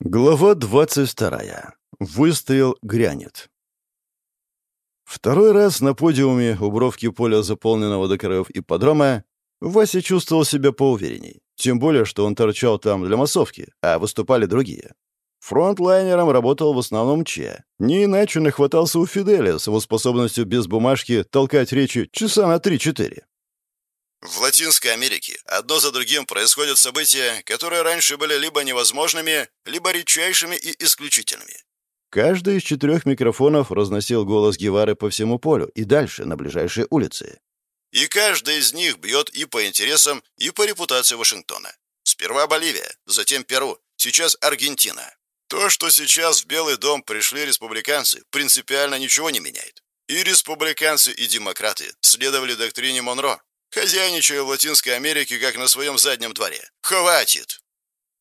Глава 22. Выстрел грянет. Второй раз на подиуме у бровки поля, заполненного до краев ипподрома, Вася чувствовал себя поуверенней. Тем более, что он торчал там для массовки, а выступали другие. Фронтлайнером работал в основном Че. Не иначе нахватался у Фиделя с его способностью без бумажки толкать речи часа на 3-4. В Латинской Америке одно за другим происходят события, которые раньше были либо невозможными, либо редчайшими и исключительными. Каждый из четырех микрофонов разносил голос Гевары по всему полю и дальше, на ближайшие улицы. И каждый из них бьет и по интересам, и по репутации Вашингтона. Сперва Боливия, затем Перу, сейчас Аргентина. То, что сейчас в Белый дом пришли республиканцы, принципиально ничего не меняет. И республиканцы, и демократы следовали доктрине Монро, Хозяйничаю в Латинской Америке, как на своем заднем дворе. Хватит!»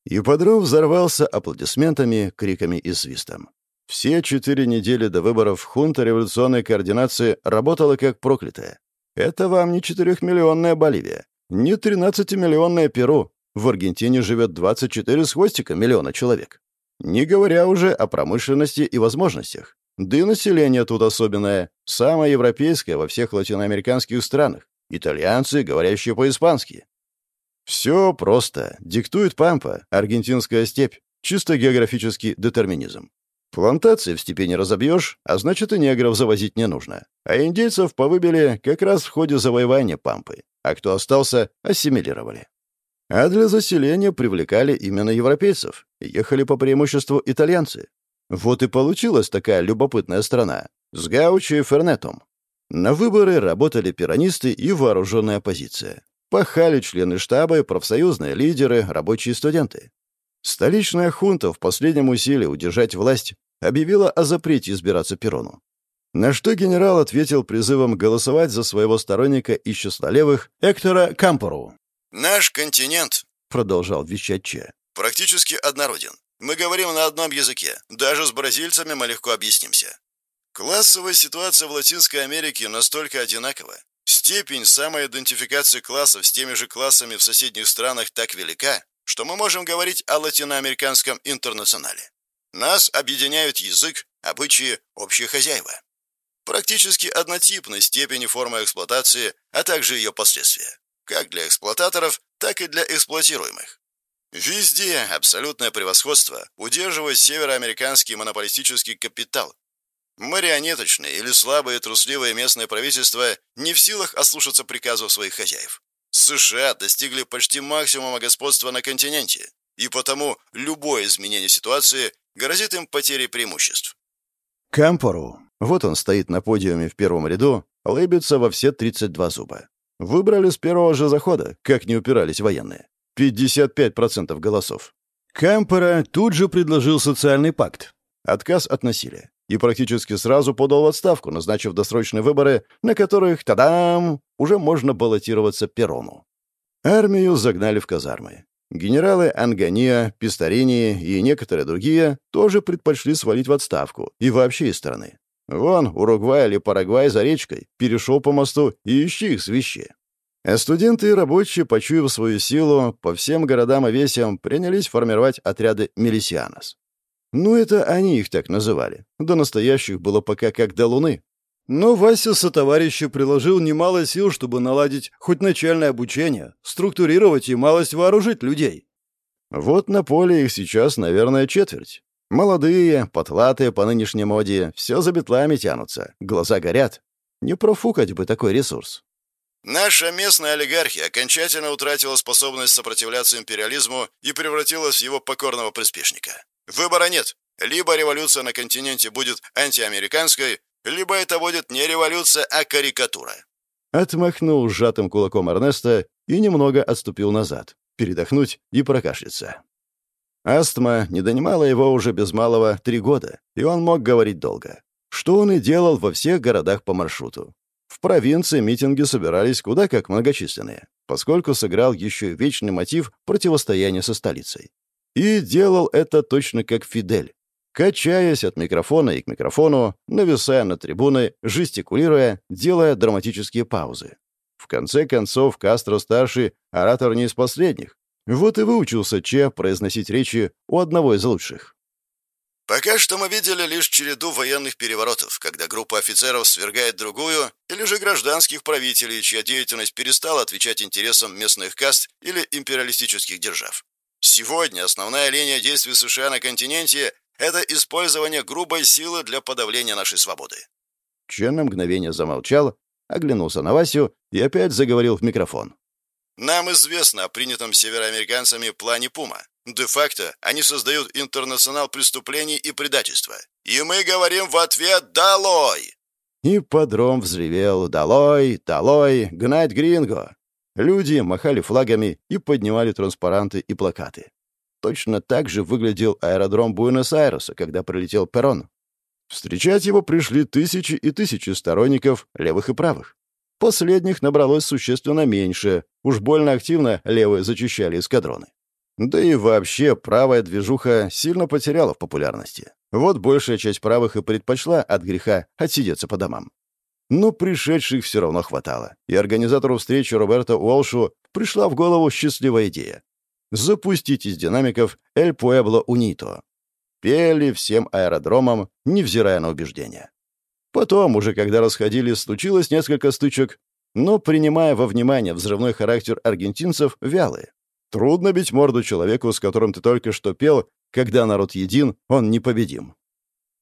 Ипподром взорвался аплодисментами, криками и свистом. Все четыре недели до выборов хунта революционной координации работала как проклятая. Это вам не четырехмиллионная Боливия, не тринадцатимиллионная Перу. В Аргентине живет 24 с хвостиком миллиона человек. Не говоря уже о промышленности и возможностях. Да и население тут особенное, самое европейское во всех латиноамериканских странах итальянцы, говорящие по-испански. Все просто. Диктует Пампа, аргентинская степь, чисто географический детерминизм. Плантации в степи не разобьешь, а значит и негров завозить не нужно. А индейцев повыбили как раз в ходе завоевания Пампы, а кто остался, ассимилировали. А для заселения привлекали именно европейцев, ехали по преимуществу итальянцы. Вот и получилась такая любопытная страна с Гаучи и Фернетом. На выборы работали пиранисты и вооруженная оппозиция. Пахали члены штаба, профсоюзные лидеры, рабочие студенты. Столичная хунта в последнем усилии удержать власть объявила о запрете избираться Перону. На что генерал ответил призывом голосовать за своего сторонника из числа левых Эктора Кампору. «Наш континент», — продолжал вещать Че, — «практически однороден. Мы говорим на одном языке. Даже с бразильцами мы легко объяснимся. Классовая ситуация в Латинской Америке настолько одинакова. Степень самоидентификации классов с теми же классами в соседних странах так велика, что мы можем говорить о латиноамериканском интернационале. Нас объединяют язык, обычаи, общие хозяева. Практически однотипны степень и форма эксплуатации, а также ее последствия. Как для эксплуататоров, так и для эксплуатируемых. Везде абсолютное превосходство удерживает североамериканский монополистический капитал, Марионеточные или слабые трусливые местные правительства не в силах ослушаться приказов своих хозяев. США достигли почти максимума господства на континенте, и потому любое изменение ситуации грозит им потерей преимуществ. Кампору, вот он стоит на подиуме в первом ряду, лыбится во все 32 зуба. Выбрали с первого же захода, как не упирались военные. 55% голосов. Кампора тут же предложил социальный пакт. Отказ от насилия и практически сразу подал в отставку, назначив досрочные выборы, на которых, тадам, уже можно баллотироваться Перону. Армию загнали в казармы. Генералы Ангания, Пистарини и некоторые другие тоже предпочли свалить в отставку и вообще из страны. Вон, Уругвай или Парагвай за речкой, перешел по мосту и ищи их свищи. А студенты и рабочие, почуяв свою силу, по всем городам и весям принялись формировать отряды «Мелисианос». Ну, это они их так называли. До настоящих было пока как до луны. Но Вася со товарища приложил немало сил, чтобы наладить хоть начальное обучение, структурировать и малость вооружить людей. Вот на поле их сейчас, наверное, четверть. Молодые, потлатые по нынешней моде, все за бетлами тянутся, глаза горят. Не профукать бы такой ресурс. Наша местная олигархия окончательно утратила способность сопротивляться империализму и превратилась в его покорного приспешника. Выбора нет. Либо революция на континенте будет антиамериканской, либо это будет не революция, а карикатура. Отмахнул сжатым кулаком Эрнеста и немного отступил назад, передохнуть и прокашляться. Астма не донимала его уже без малого три года, и он мог говорить долго. Что он и делал во всех городах по маршруту. В провинции митинги собирались куда как многочисленные, поскольку сыграл еще вечный мотив противостояния со столицей. И делал это точно как Фидель, качаясь от микрофона и к микрофону, нависая над трибуной, жестикулируя, делая драматические паузы. В конце концов, Кастро-старший — оратор не из последних. Вот и выучился Че произносить речи у одного из лучших. Пока что мы видели лишь череду военных переворотов, когда группа офицеров свергает другую, или же гражданских правителей, чья деятельность перестала отвечать интересам местных каст или империалистических держав. Сегодня основная линия действий США на континенте – это использование грубой силы для подавления нашей свободы. Чен на мгновение замолчал, оглянулся на Васю и опять заговорил в микрофон. Нам известно о принятом североамериканцами плане Пума. Де-факто они создают интернационал преступлений и предательства. И мы говорим в ответ «Долой!» И подром взревел «Долой! Долой! Гнать гринго!» Люди махали флагами и поднимали транспаранты и плакаты. Точно так же выглядел аэродром Буэнос-Айреса, когда прилетел Перрон. Встречать его пришли тысячи и тысячи сторонников левых и правых. Последних набралось существенно меньше, уж больно активно левые зачищали эскадроны. Да и вообще правая движуха сильно потеряла в популярности. Вот большая часть правых и предпочла от греха отсидеться по домам. Но пришедших все равно хватало, и организатору встречи Роберта Уолшу пришла в голову счастливая идея. Запустить из динамиков «Эль Пуэбло Унито». Пели всем аэродромам, невзирая на убеждения. Потом, уже когда расходились, случилось несколько стычек, но, принимая во внимание взрывной характер аргентинцев, вялые. Трудно бить морду человеку, с которым ты только что пел, когда народ един, он непобедим.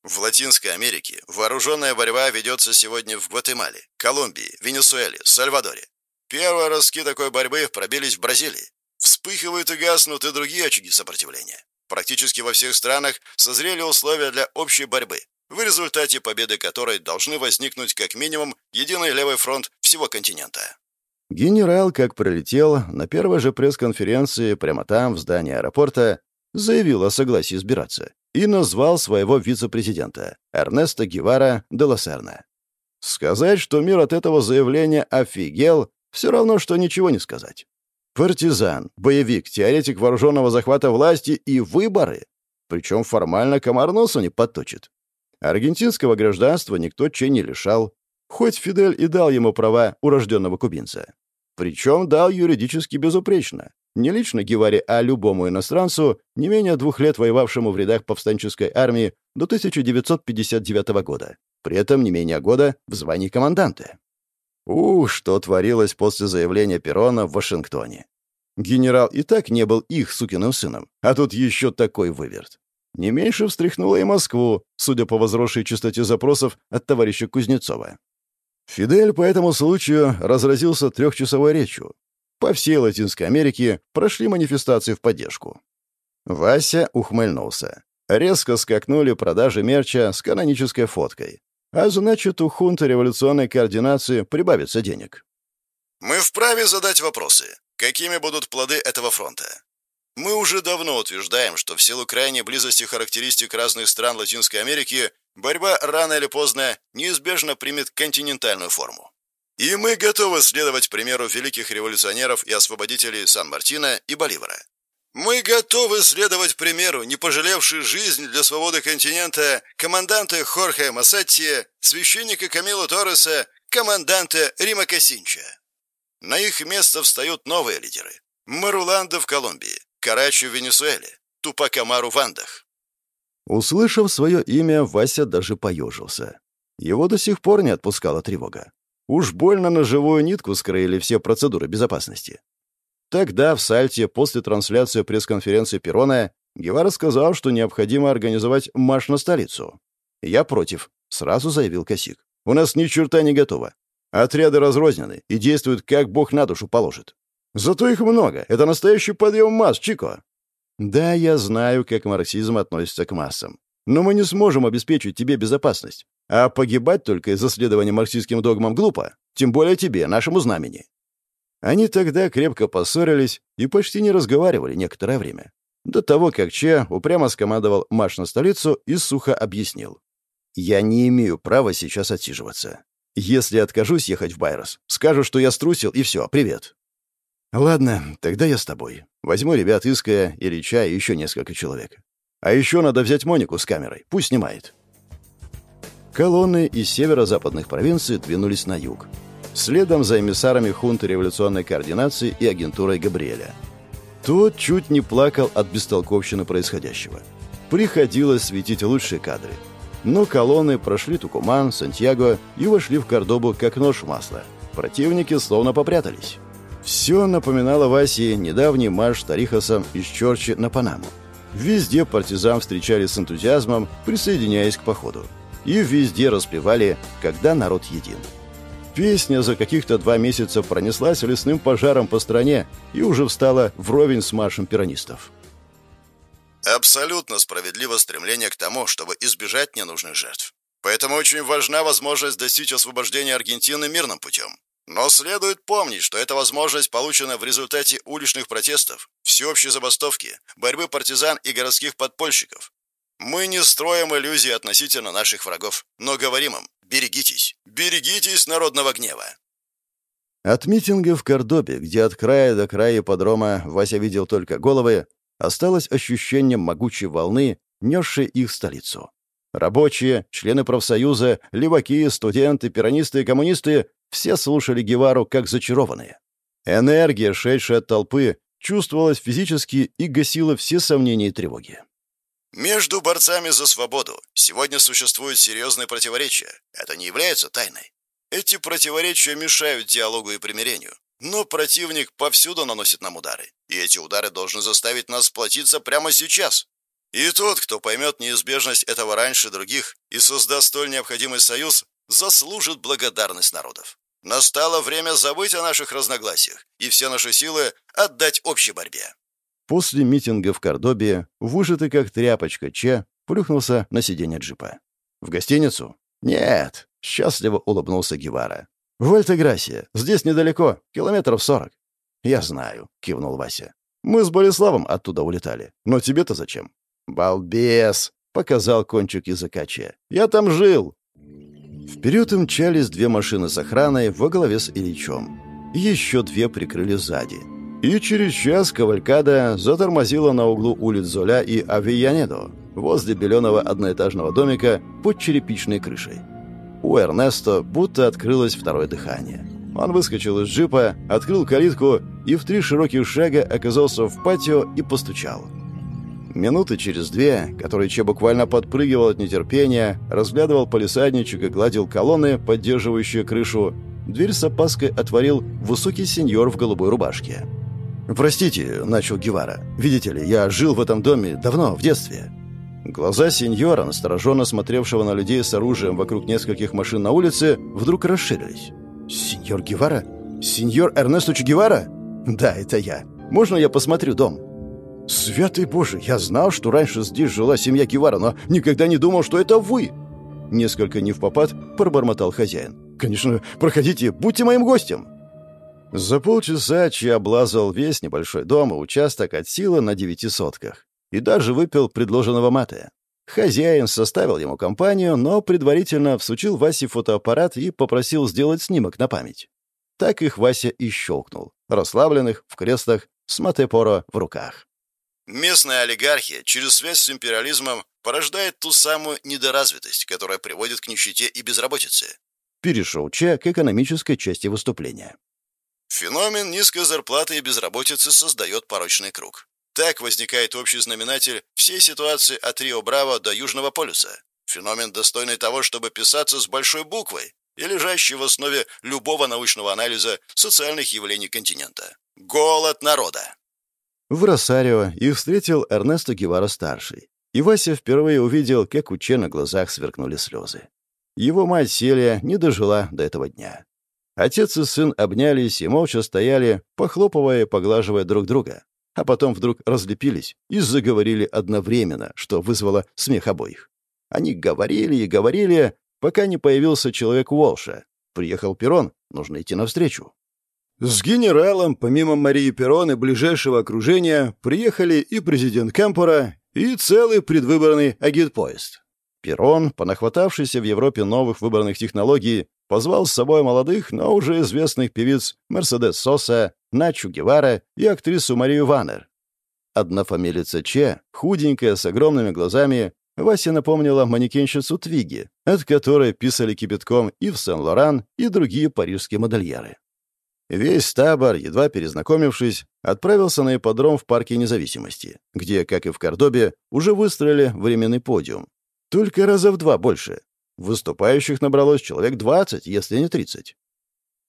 В Латинской Америке вооруженная борьба ведется сегодня в Гватемале, Колумбии, Венесуэле, Сальвадоре. Первые ростки такой борьбы пробились в Бразилии. Вспыхивают и гаснут и другие очаги сопротивления. Практически во всех странах созрели условия для общей борьбы, в результате победы которой должны возникнуть как минимум единый левый фронт всего континента. Генерал, как пролетел, на первой же пресс-конференции прямо там, в здании аэропорта, заявил о согласии избираться и назвал своего вице-президента Эрнеста Гевара де Лассерна. Сказать, что мир от этого заявления офигел, все равно, что ничего не сказать. Партизан, боевик, теоретик вооруженного захвата власти и выборы. Причем формально комар носу не подточит. Аргентинского гражданства никто че не лишал, хоть Фидель и дал ему права урожденного кубинца. Причем дал юридически безупречно. Не лично Геваре, а любому иностранцу, не менее двух лет воевавшему в рядах повстанческой армии до 1959 года. При этом не менее года в звании команданта. Ух, что творилось после заявления Перрона в Вашингтоне. Генерал и так не был их сукиным сыном, а тут еще такой выверт. Не меньше встряхнуло и Москву, судя по возросшей частоте запросов от товарища Кузнецова. Фидель по этому случаю разразился трехчасовой речью. По всей Латинской Америке прошли манифестации в поддержку. Вася ухмыльнулся. Резко скакнули продажи мерча с канонической фоткой. А значит, у хунта революционной координации прибавится денег. Мы вправе задать вопросы. Какими будут плоды этого фронта? Мы уже давно утверждаем, что в силу крайней близости характеристик разных стран Латинской Америки борьба рано или поздно неизбежно примет континентальную форму. И мы готовы следовать примеру великих революционеров и освободителей Сан-Мартина и Боливара. Мы готовы следовать примеру, не пожалевшей жизнь для свободы континента, команданта Хорхе Массатти, священника Камилу Торреса, команданта Рима Кассинча. На их место встают новые лидеры. Маруланда в Колумбии, Карачи в Венесуэле, Тупак Амару в Андах. Услышав свое имя, Вася даже поежился. Его до сих пор не отпускала тревога. Уж больно на живую нитку скрыли все процедуры безопасности. Тогда в Сальте после трансляции пресс-конференции Перона Гевара сказал, что необходимо организовать марш на столицу. «Я против», — сразу заявил Косик. «У нас ни черта не готово. Отряды разрознены и действуют, как бог на душу положит. Зато их много. Это настоящий подъем масс, Чико. Да, я знаю, как марксизм относится к массам. Но мы не сможем обеспечить тебе безопасность. А погибать только из-за следования марксистским догмам глупо. Тем более тебе, нашему знамени. Они тогда крепко поссорились и почти не разговаривали некоторое время. До того, как Че упрямо скомандовал марш на столицу и сухо объяснил. «Я не имею права сейчас отсиживаться. Если откажусь ехать в Байрос, скажу, что я струсил, и все, привет. «Ладно, тогда я с тобой. Возьму ребят Иская, Ильича и еще несколько человек. А еще надо взять Монику с камерой. Пусть снимает». Колонны из северо-западных провинций двинулись на юг. Следом за эмиссарами хунты революционной координации и агентурой Габриэля. Тот чуть не плакал от бестолковщины происходящего. Приходилось светить лучшие кадры. Но колонны прошли Тукуман, Сантьяго и вошли в Кордобу как нож в масло. Противники словно попрятались. Все напоминало Васе недавний марш Тарихасом из Чорчи на Панаму. Везде партизан встречали с энтузиазмом, присоединяясь к походу. И везде распевали «Когда народ един». Песня за каких-то два месяца пронеслась лесным пожаром по стране и уже встала вровень с маршем пиранистов. Абсолютно справедливо стремление к тому, чтобы избежать ненужных жертв. Поэтому очень важна возможность достичь освобождения Аргентины мирным путем. Но следует помнить, что эта возможность получена в результате уличных протестов, всеобщей забастовки, борьбы партизан и городских подпольщиков. Мы не строим иллюзии относительно наших врагов, но говорим им «берегитесь, берегитесь народного гнева». От митинга в Кордобе, где от края до края подрома Вася видел только головы, осталось ощущение могучей волны, несшей их в столицу. Рабочие, члены профсоюза, леваки, студенты, пиранисты и коммунисты все слушали Гевару как зачарованные. Энергия, шедшая от толпы, чувствовалась физически и гасила все сомнения и тревоги. Между борцами за свободу сегодня существуют серьезные противоречия. Это не является тайной. Эти противоречия мешают диалогу и примирению. Но противник повсюду наносит нам удары, и эти удары должны заставить нас сплотиться прямо сейчас. И тот, кто поймет неизбежность этого раньше других и создаст столь необходимый союз, заслужит благодарность народов. Настало время забыть о наших разногласиях и все наши силы отдать общей борьбе. После митинга в Кордобе, выжатый как тряпочка Че, плюхнулся на сиденье джипа. «В гостиницу?» «Нет», — счастливо улыбнулся Гевара. «В Альтеграсия. Здесь недалеко, километров сорок». «Я знаю», — кивнул Вася. «Мы с Болеславом оттуда улетали. Но тебе-то зачем?» «Балбес!» — показал кончик языка Че. «Я там жил!» Вперед мчались две машины с охраной во главе с Ильичом. Еще две прикрыли сзади. И через час Кавалькада затормозила на углу улиц Золя и Авиянедо, возле беленого одноэтажного домика под черепичной крышей. У Эрнесто будто открылось второе дыхание. Он выскочил из джипа, открыл калитку и в три широких шага оказался в патио и постучал. Минуты через две, который Че буквально подпрыгивал от нетерпения, разглядывал полисадничек и гладил колонны, поддерживающие крышу, дверь с опаской отворил высокий сеньор в голубой рубашке. «Простите», — начал Гевара. «Видите ли, я жил в этом доме давно, в детстве». Глаза сеньора, настороженно смотревшего на людей с оружием вокруг нескольких машин на улице, вдруг расширились. «Сеньор Гевара? Сеньор Эрнесто Че Гевара?» «Да, это я. Можно я посмотрю дом?» «Святый Боже, я знал, что раньше здесь жила семья Кивара, но никогда не думал, что это вы!» Несколько не в попад пробормотал хозяин. «Конечно, проходите, будьте моим гостем!» За полчаса Чи облазал весь небольшой дом и участок от силы на девяти сотках. И даже выпил предложенного мата. Хозяин составил ему компанию, но предварительно всучил Васе фотоаппарат и попросил сделать снимок на память. Так их Вася и щелкнул, расслабленных, в креслах, с матепоро в руках. Местная олигархия через связь с империализмом порождает ту самую недоразвитость, которая приводит к нищете и безработице. Перешел Че к экономической части выступления. Феномен низкой зарплаты и безработицы создает порочный круг. Так возникает общий знаменатель всей ситуации от Рио-Браво до Южного полюса. Феномен, достойный того, чтобы писаться с большой буквой и лежащий в основе любого научного анализа социальных явлений континента. Голод народа в Росарио их встретил Эрнесто Гевара-старший. И Вася впервые увидел, как у Че на глазах сверкнули слезы. Его мать Селия не дожила до этого дня. Отец и сын обнялись и молча стояли, похлопывая и поглаживая друг друга, а потом вдруг разлепились и заговорили одновременно, что вызвало смех обоих. Они говорили и говорили, пока не появился человек Волша. Приехал Перрон, нужно идти навстречу. С генералом, помимо Марии Перрон и ближайшего окружения, приехали и президент Кемпора, и целый предвыборный агитпоезд. Перрон, понахватавшийся в Европе новых выборных технологий, позвал с собой молодых, но уже известных певиц Мерседес Соса, Начу Гевара и актрису Марию Ваннер. Однофамилица Че, худенькая, с огромными глазами, Вася напомнила манекенщицу Твиги, от которой писали кипятком и в Сен-Лоран, и другие парижские модельеры. Весь табор, едва перезнакомившись, отправился на ипподром в Парке Независимости, где, как и в Кордобе, уже выстроили временный подиум. Только раза в два больше. Выступающих набралось человек 20, если не 30.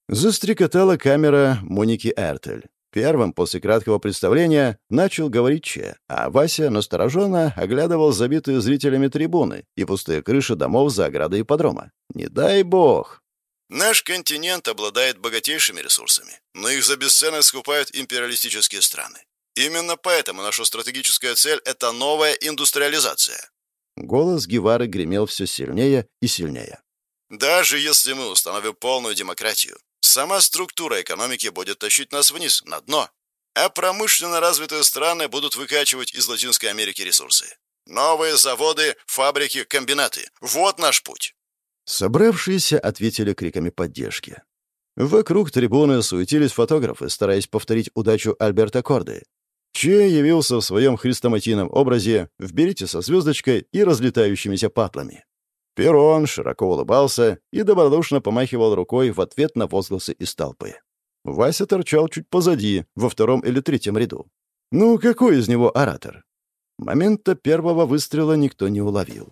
Застрекотала камера Моники Эртель. Первым после краткого представления начал говорить Че, а Вася настороженно оглядывал забитые зрителями трибуны и пустые крыши домов за оградой ипподрома. «Не дай бог!» Наш континент обладает богатейшими ресурсами, но их за бесценок скупают империалистические страны. Именно поэтому наша стратегическая цель – это новая индустриализация. Голос Гевары гремел все сильнее и сильнее. Даже если мы установим полную демократию, сама структура экономики будет тащить нас вниз, на дно. А промышленно развитые страны будут выкачивать из Латинской Америки ресурсы. Новые заводы, фабрики, комбинаты – вот наш путь. Собравшиеся ответили криками поддержки. Вокруг трибуны суетились фотографы, стараясь повторить удачу Альберта Корды. Че явился в своем хрестоматийном образе в берете со звездочкой и разлетающимися патлами. Перрон широко улыбался и добродушно помахивал рукой в ответ на возгласы из толпы. Вася торчал чуть позади, во втором или третьем ряду. Ну, какой из него оратор? Момента первого выстрела никто не уловил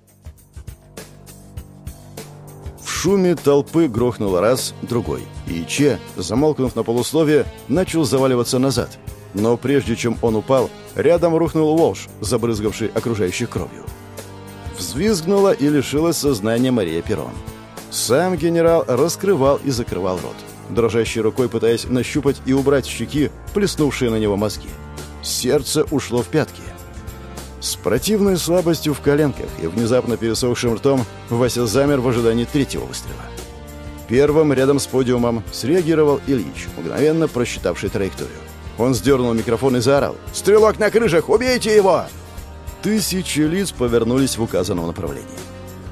шуме толпы грохнуло раз, другой. И Че, замолкнув на полусловие, начал заваливаться назад. Но прежде чем он упал, рядом рухнул Волш, забрызгавший окружающих кровью. Взвизгнула и лишилась сознания Мария Перрон. Сам генерал раскрывал и закрывал рот, дрожащей рукой пытаясь нащупать и убрать щеки, плеснувшие на него мозги. Сердце ушло в пятки. С противной слабостью в коленках и внезапно пересохшим ртом Вася замер в ожидании третьего выстрела. Первым рядом с подиумом среагировал Ильич, мгновенно просчитавший траекторию. Он сдернул микрофон и заорал «Стрелок на крышах! Убейте его!» Тысячи лиц повернулись в указанном направлении.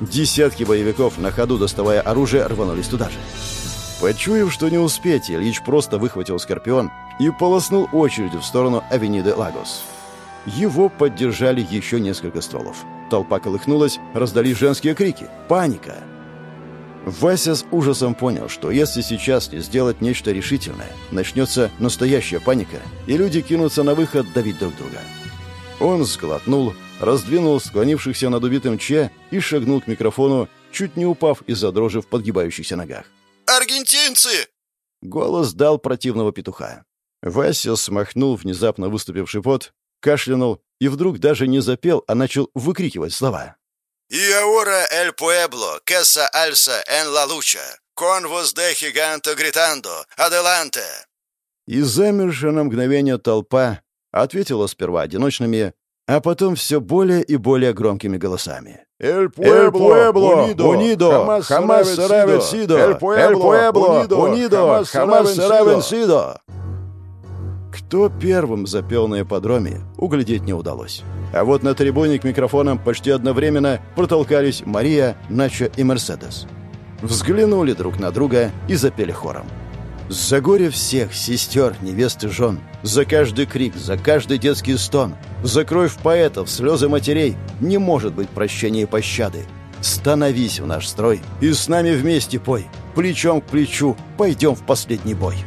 Десятки боевиков, на ходу доставая оружие, рванулись туда же. Почуяв, что не успеть, Ильич просто выхватил «Скорпион» и полоснул очередью в сторону Авениды Лагос. Его поддержали еще несколько стволов. Толпа колыхнулась, раздались женские крики. Паника! Вася с ужасом понял, что если сейчас не сделать нечто решительное, начнется настоящая паника, и люди кинутся на выход давить друг друга. Он сглотнул, раздвинул склонившихся над убитым Че и шагнул к микрофону, чуть не упав из-за дрожи в подгибающихся ногах. «Аргентинцы!» Голос дал противного петуха. Вася смахнул внезапно выступивший пот кашлянул и вдруг даже не запел, а начал выкрикивать слова. «Y ahora el pueblo que se alza en la lucha, con voz de gigante gritando, adelante!» И замершая на мгновение толпа ответила сперва одиночными, а потом все более и более громкими голосами. «Эль Пуэбло! Унидо! Хамас Саравен Сидо! Эль Пуэбло! Унидо! Хамас Саравен Сидо!» Кто первым запел на ипподроме, углядеть не удалось. А вот на трибуне к микрофонам почти одновременно протолкались Мария, Начо и Мерседес. Взглянули друг на друга и запели хором. За горе всех, сестер, невест и жен, за каждый крик, за каждый детский стон, за кровь поэтов, слезы матерей не может быть прощения и пощады. Становись в наш строй и с нами вместе пой, плечом к плечу пойдем в последний бой.